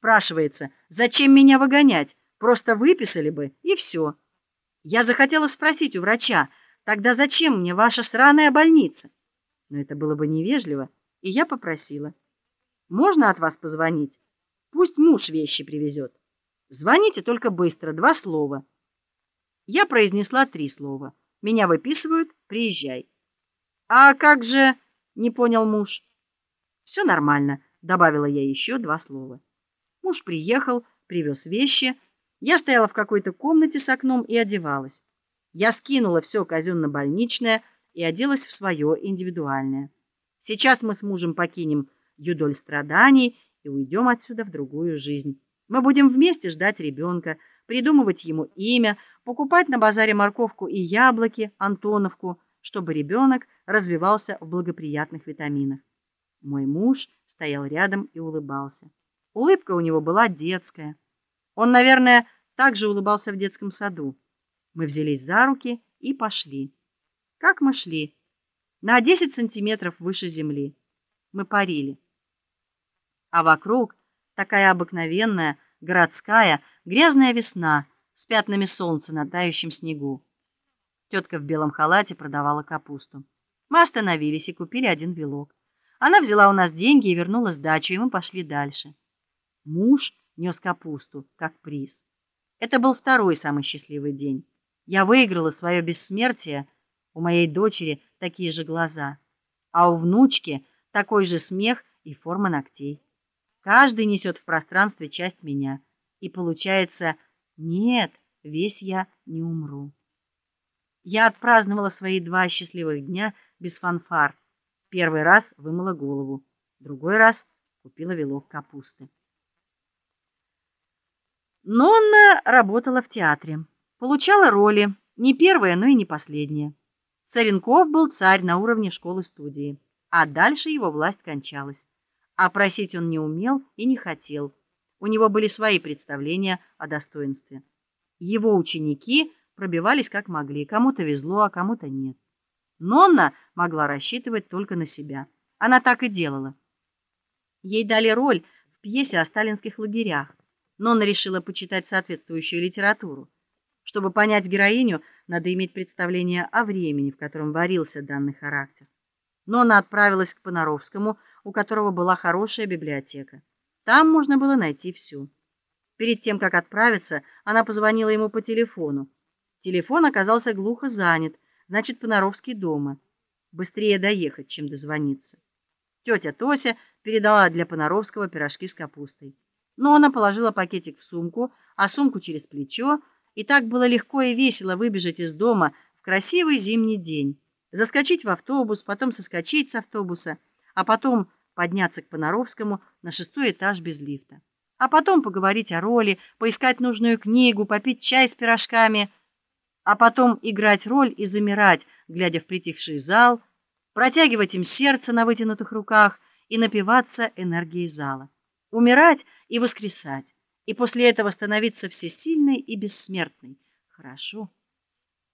Спрашивается, зачем меня выгонять? Просто выписали бы и все. Я захотела спросить у врача: "Тогда зачем мне ваша сраная больница?" Но это было бы невежливо, и я попросила: "Можно от вас позвонить? Пусть муж вещи привезет. Звоните только быстро, два слова". Я произнесла три слова. Меня выписывают, приезжай. А как же, не понял муж. Все нормально, добавила я еще два слова. Муж приехал, привез вещи. Я стояла в какой-то комнате с окном и одевалась. Я скинула все казенно-больничное и оделась в свое индивидуальное. Сейчас мы с мужем покинем юдоль страданий и уйдем отсюда в другую жизнь. Мы будем вместе ждать ребенка, придумывать ему имя, покупать на базаре морковку и яблоки, Антоновку, чтобы ребенок развивался в благоприятных витаминах. Мой муж стоял рядом и улыбался. Улыбка у него была детская. Он, наверное, также улыбался в детском саду. Мы взялись за руки и пошли. Как мы шли? На 10 сантиметров выше земли. Мы парили. А вокруг такая обыкновенная городская грязная весна с пятнами солнца на тающем снегу. Тетка в белом халате продавала капусту. Мы остановились и купили один вилок. Она взяла у нас деньги и вернула сдачу, и мы пошли дальше. Муж нес капусту как приз. Это был второй самый счастливый день. Я выиграла свое бессмертие. У моей дочери такие же глаза, а у внучки такой же смех и форма ногтей. Каждый несет в пространстве часть меня, и получается, нет, весь я не умру. Я отпраздновала свои два счастливых дня без фанфар. Первый раз вымыла голову, другой раз купила вилок капусты. Нонна работала в театре, получала роли, не первая, но и не последняя. Царенков был царь на уровне школы-студии, а дальше его власть кончалась. А просить он не умел и не хотел. У него были свои представления о достоинстве. Его ученики пробивались как могли, кому-то везло, а кому-то нет. Нонна могла рассчитывать только на себя. Она так и делала. Ей дали роль в пьесе о сталинских лагерях но она решила почитать соответствующую литературу. Чтобы понять героиню, надо иметь представление о времени, в котором варился данный характер. Но она отправилась к Понаровскому, у которого была хорошая библиотека. Там можно было найти все. Перед тем как отправиться, она позвонила ему по телефону. Телефон оказался глухо занят, значит, Понаровский дома. Быстрее доехать, чем дозвониться. Тетя Тося передала для Понаровского пирожки с капустой но она положила пакетик в сумку, а сумку через плечо, и так было легко и весело выбежать из дома в красивый зимний день, заскочить в автобус, потом соскочить с автобуса, а потом подняться к Понаровскому на шестой этаж без лифта. А потом поговорить о роли, поискать нужную книгу, попить чай с пирожками, а потом играть роль и замирать, глядя в притихший зал, протягивать им сердце на вытянутых руках и напиваться энергией зала умирать и воскресать, и после этого становиться всесильной и бессмертной. Хорошо.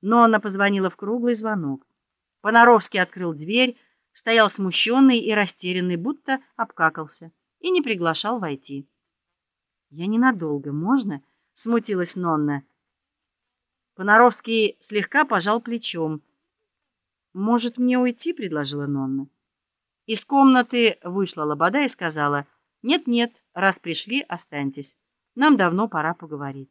Но она позвонила в круглый звонок. Понаровский открыл дверь, стоял смущенный и растерянный, будто обкакался, и не приглашал войти. Я ненадолго, можно? смутилась Нонна. Понаровский слегка пожал плечом. Может, мне уйти, предложила Нонна. Из комнаты вышла Лобода и сказала: нет-нет, раз пришли, останьтесь. Нам давно пора поговорить.